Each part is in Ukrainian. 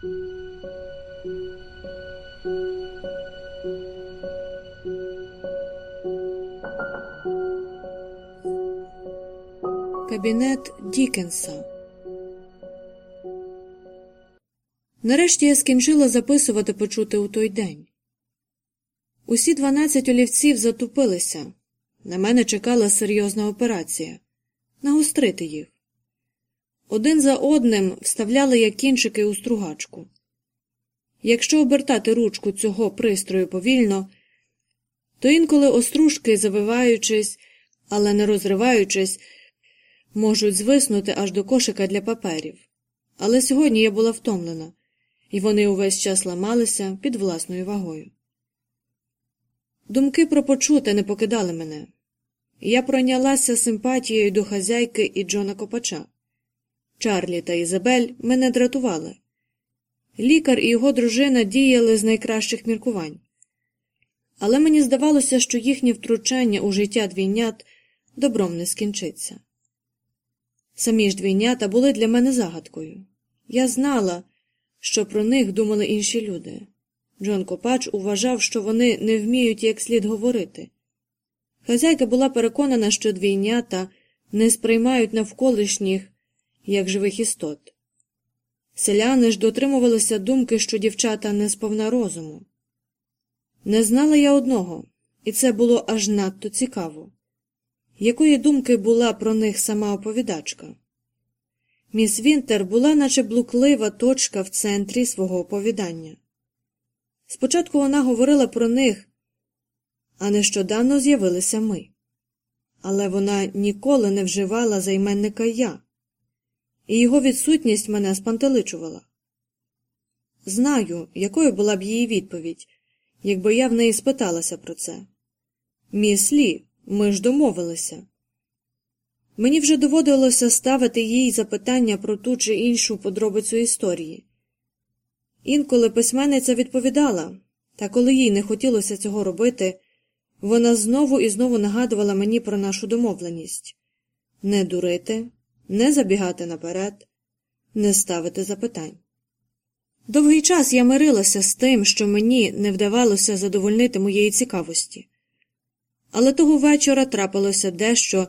Кабінет Дікенса. Нарешті я скінчила записувати почути у той день. Усі дванадцять олівців затупилися. На мене чекала серйозна операція нагострити їх. Один за одним вставляли я кінчики у стругачку. Якщо обертати ручку цього пристрою повільно, то інколи остружки, завиваючись, але не розриваючись, можуть звиснути аж до кошика для паперів. Але сьогодні я була втомлена, і вони увесь час ламалися під власною вагою. Думки про почуте не покидали мене. Я пройнялася симпатією до хазяйки і Джона Копача. Чарлі та Ізабель мене дратували. Лікар і його дружина діяли з найкращих міркувань. Але мені здавалося, що їхнє втручання у життя двійнят добром не скінчиться. Самі ж двійнята були для мене загадкою. Я знала, що про них думали інші люди. Джон Копач уважав, що вони не вміють як слід говорити. Хазяйка була переконана, що двійнята не сприймають навколишніх як живих істот. Селяни ж дотримувалися думки, що дівчата не сповна розуму. Не знала я одного, і це було аж надто цікаво. Якої думки була про них сама оповідачка? Міс Вінтер була, наче блуклива точка в центрі свого оповідання. Спочатку вона говорила про них, а нещодавно з'явилися ми. Але вона ніколи не вживала займенника я, і його відсутність мене спантеличувала. Знаю, якою була б її відповідь, якби я в неї спиталася про це. Міс Лі, ми ж домовилися. Мені вже доводилося ставити їй запитання про ту чи іншу подробицю історії. Інколи письменниця відповідала, та коли їй не хотілося цього робити, вона знову і знову нагадувала мені про нашу домовленість не дурити, не забігати наперед, не ставити запитань. Довгий час я мирилася з тим, що мені не вдавалося задовольнити моєї цікавості, але того вечора трапилося дещо,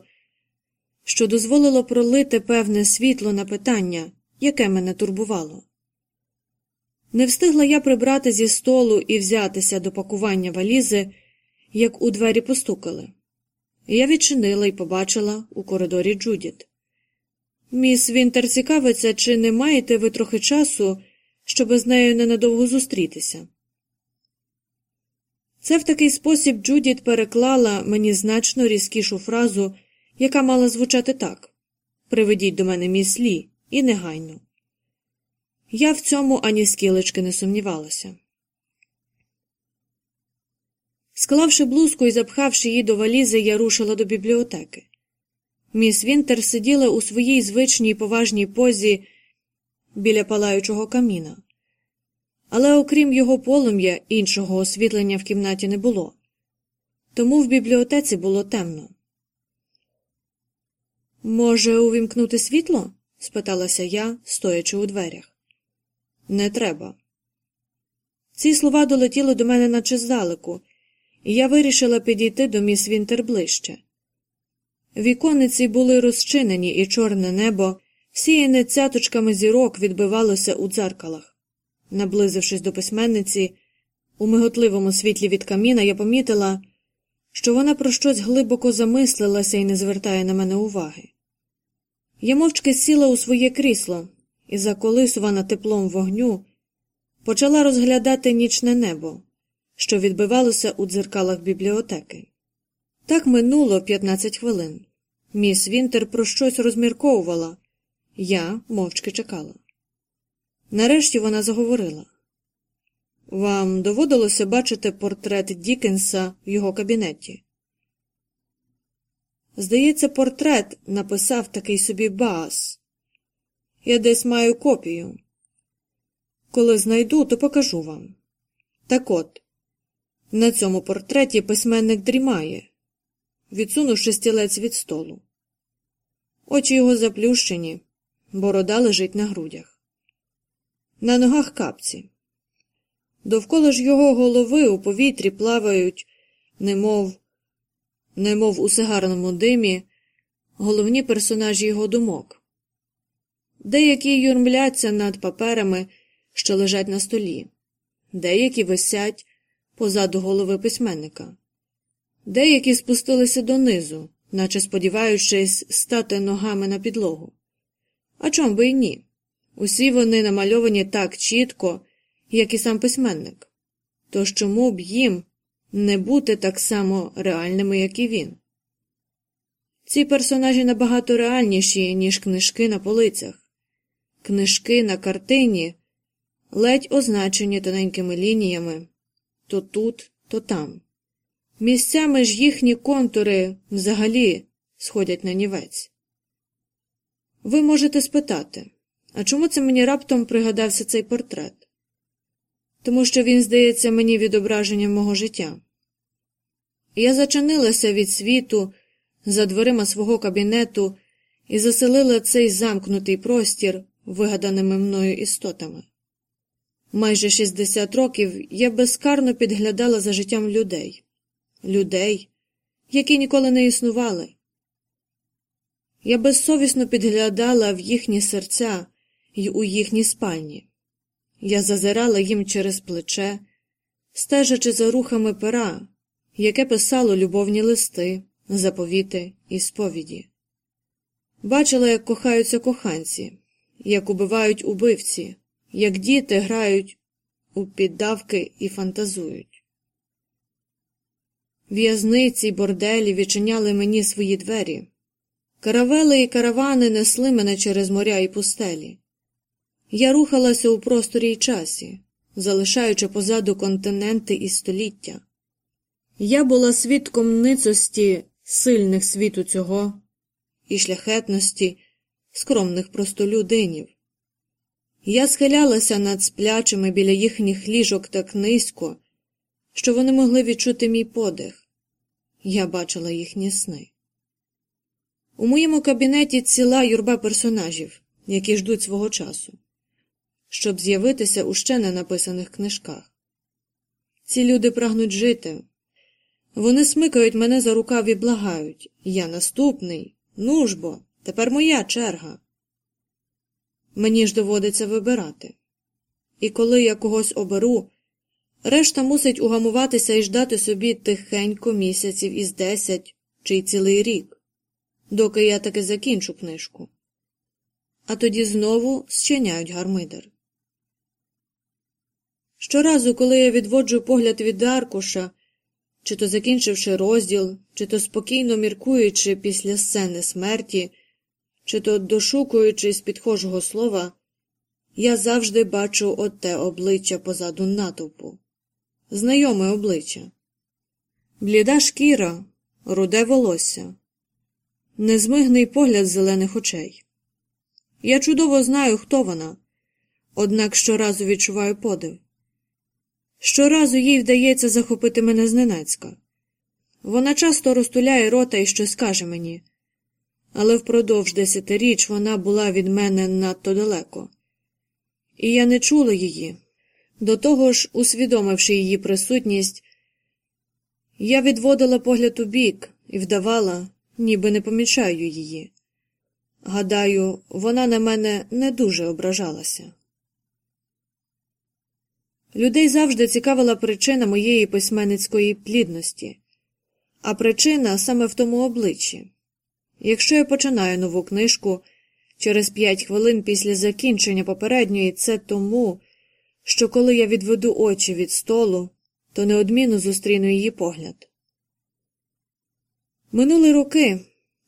що дозволило пролити певне світло на питання, яке мене турбувало. Не встигла я прибрати зі столу і взятися до пакування валізи, як у двері постукали. Я відчинила і побачила у коридорі Джудіт. Міс Вінтер цікавиться, чи не маєте ви трохи часу, щоб з нею ненадовго зустрітися. Це в такий спосіб Джудіт переклала мені значно різкішу фразу, яка мала звучати так Приведіть до мене міс Лі, і негайно. Я в цьому ані скілечки не сумнівалася. Склавши блузку і запхавши її до валізи, я рушила до бібліотеки. Міс Вінтер сиділа у своїй звичній поважній позі біля палаючого каміна, але окрім його полум'я, іншого освітлення в кімнаті не було, тому в бібліотеці було темно. Може, увімкнути світло? спиталася я, стоячи у дверях. Не треба. Ці слова долетіли до мене наче здалеку, і я вирішила підійти до міс Вінтер ближче. Вікониці були розчинені, і чорне небо, всіяне цяточками зірок, відбивалося у дзеркалах. Наблизившись до письменниці, у миготливому світлі від каміна, я помітила, що вона про щось глибоко замислилася і не звертає на мене уваги. Я мовчки сіла у своє крісло і, заколисувана теплом вогню, почала розглядати нічне небо, що відбивалося у дзеркалах бібліотеки. Так минуло 15 хвилин. Міс Вінтер про щось розмірковувала, я мовчки чекала. Нарешті вона заговорила Вам доводилося бачити портрет Дікенса в його кабінеті? Здається, портрет написав такий собі Баас. Я десь маю копію. Коли знайду, то покажу вам. Так от, на цьому портреті письменник дрімає, відсунувши стілець від столу. Очі його заплющені, борода лежить на грудях. на ногах капці. Довкола ж його голови у повітрі плавають, немов, немов у сигарному димі, головні персонажі його думок. Деякі юрмляться над паперами, що лежать на столі, деякі висять позаду голови письменника, деякі спустилися донизу, наче сподіваючись стати ногами на підлогу. А чом би й ні? Усі вони намальовані так чітко, як і сам письменник. Тож чому б їм не бути так само реальними, як і він? Ці персонажі набагато реальніші, ніж книжки на полицях. Книжки на картині ледь означені тоненькими лініями то тут, то там. Місцями ж їхні контури взагалі сходять на нівець. Ви можете спитати, а чому це мені раптом пригадався цей портрет? Тому що він здається мені відображенням мого життя. Я зачинилася від світу за дверима свого кабінету і заселила цей замкнутий простір вигаданими мною істотами. Майже 60 років я безкарно підглядала за життям людей, людей, які ніколи не існували. Я безсовісно підглядала в їхні серця й у їхній спальні. Я зазирала їм через плече, стежачи за рухами пера, яке писало любовні листи, заповіти і сповіді. Бачила, як кохаються коханці, як убивають убивці, як діти грають у піддавки і фантазують. В'язниці й борделі відчиняли мені свої двері. Каравели і каравани несли мене через моря і пустелі. Я рухалася у просторі й часі, залишаючи позаду континенти і століття. Я була свідком ницості сильних світу цього і шляхетності скромних простолюдинів. Я схилялася над сплячими біля їхніх ліжок так низько, що вони могли відчути мій подих. Я бачила їхні сни. У моєму кабінеті ціла юрба персонажів, які ждуть свого часу, щоб з'явитися у ще не написаних книжках. Ці люди прагнуть жити. Вони смикають мене за рукав і благають Я наступний. Ну ж бо, тепер моя черга. Мені ж доводиться вибирати. І коли я когось оберу, решта мусить угамуватися і ждати собі тихенько місяців із десять чи й цілий рік доки я таки закінчу книжку. А тоді знову зчиняють гармидер. Щоразу, коли я відводжу погляд від аркуша, чи то закінчивши розділ, чи то спокійно міркуючи після сцени смерті, чи то дошукуючи з підхожого слова, я завжди бачу оте обличчя позаду натовпу, знайоме обличчя, бліда шкіра, руде волосся, незмигний погляд зелених очей. Я чудово знаю, хто вона, однак щоразу відчуваю подив. Щоразу їй вдається захопити мене зненацька. Вона часто розтуляє рота і щось каже мені, але впродовж десятиріч вона була від мене надто далеко, і я не чула її. До того ж, усвідомивши її присутність, я відводила погляд у бік і вдавала, ніби не помічаю її. Гадаю, вона на мене не дуже ображалася. Людей завжди цікавила причина моєї письменницької плідності, а причина саме в тому обличчі. Якщо я починаю нову книжку через п'ять хвилин після закінчення попередньої, це тому, що коли я відведу очі від столу, то неодмінно зустріну її погляд. Минули роки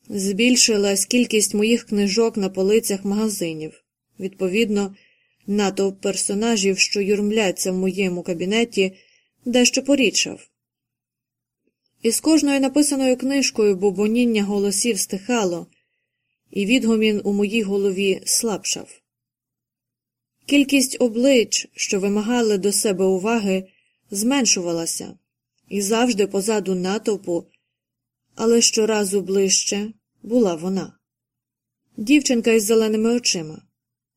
збільшилась кількість моїх книжок на полицях магазинів, відповідно, натовп персонажів, що юрмляться в моєму кабінеті, дещо порічав. І з кожною написаною книжкою бубоніння голосів стихало, і відгомін у моїй голові слабшав. Кількість облич, що вимагали до себе уваги, зменшувалася, і завжди позаду натовпу але щоразу ближче була вона. Дівчинка із зеленими очима.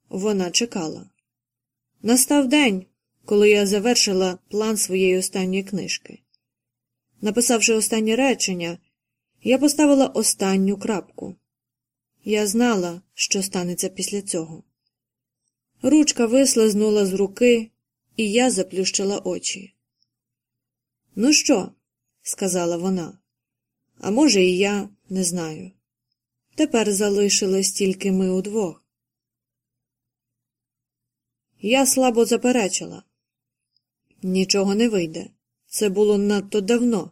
Вона чекала. Настав день, коли я завершила план своєї останньої книжки. Написавши останнє речення, я поставила останню крапку. Я знала, що станеться після цього. Ручка вислизнула з руки, і я заплющила очі. Ну що? сказала вона. А може, і я не знаю. Тепер залишились тільки ми удвох. Я слабо заперечила. Нічого не вийде. Це було надто давно.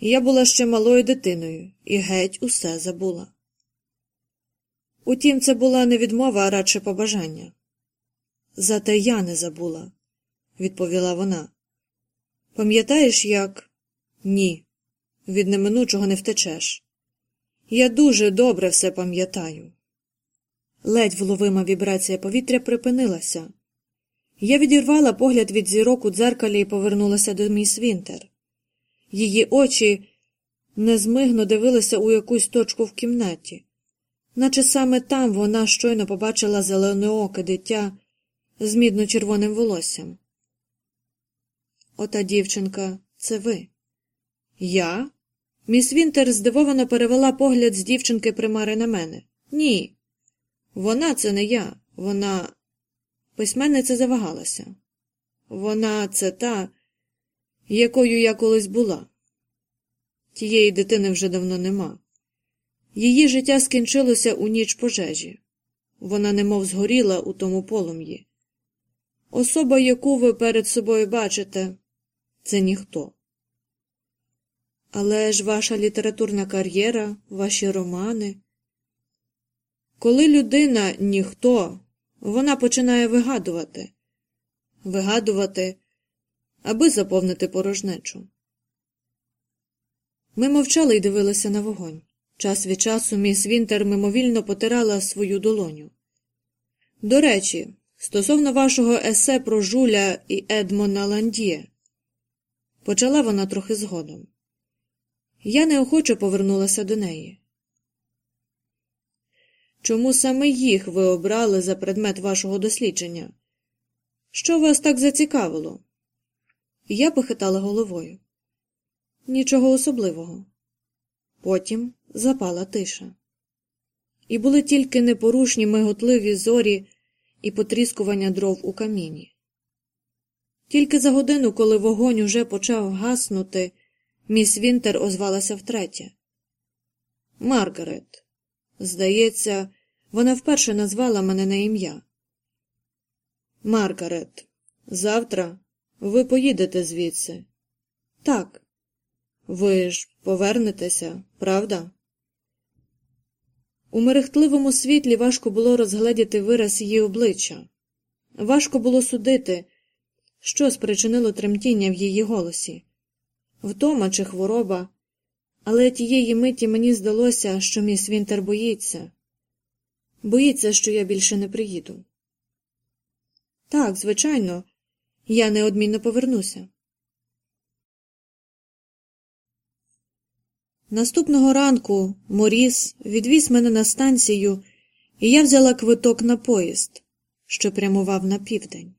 Я була ще малою дитиною і геть усе забула. Утім, це була не відмова, а радше побажання. Зате я не забула, відповіла вона. Пам'ятаєш, як? Ні, від неминучого не втечеш. Я дуже добре все пам'ятаю. Ледь вловима вібрація повітря припинилася. Я відірвала погляд від зірок у дзеркалі і повернулася до міс Вінтер. Її очі незмигно дивилися у якусь точку в кімнаті, наче саме там вона щойно побачила зеленооке дитя з мідно-червоним волоссям. Ота дівчинка, це ви. Я? Міс Вінтер здивовано перевела погляд з дівчинки примари на мене. Ні. Вона це не я. Вона. Письменниця завагалася. Вона це та, якою я колись була. Тієї дитини вже давно нема. Її життя скінчилося у ніч пожежі. Вона немов згоріла у тому полум'ї. Особа, яку ви перед собою бачите, це ніхто. Але ж ваша літературна кар'єра, ваші романи. Коли людина ніхто, вона починає вигадувати, вигадувати, аби заповнити порожнечу. Ми мовчали і дивилися на вогонь. Час від часу міс Вінтер мимовільно потирала свою долоню. До речі, стосовно вашого есе про Жуля і Едмона Ландіє, почала вона трохи згодом. Я неохоче повернулася до неї. Чому саме їх ви обрали за предмет вашого дослідження? Що вас так зацікавило? Я похитала головою. Нічого особливого. Потім запала тиша. І були тільки непорушні миготливі зорі і потріскування дров у каміні. Тільки за годину, коли вогонь уже почав гаснути, міс Вінтер озвалася втретє. Маргарет. Здається, вона вперше назвала мене на ім'я. Маргарет, завтра ви поїдете звідси. Так. Ви ж повернетеся, правда? У мерехтливому світлі важко було розгледіти вираз її обличчя. Важко було судити, що спричинило тремтіння в її голосі втома чи хвороба, але тієї миті мені здалося, що міс Вінтер боїться, боїться, що я більше не приїду. Так, звичайно, я неодмінно повернуся. Наступного ранку Моріс відвіз мене на станцію, і я взяла квиток на поїзд, що прямував на південь.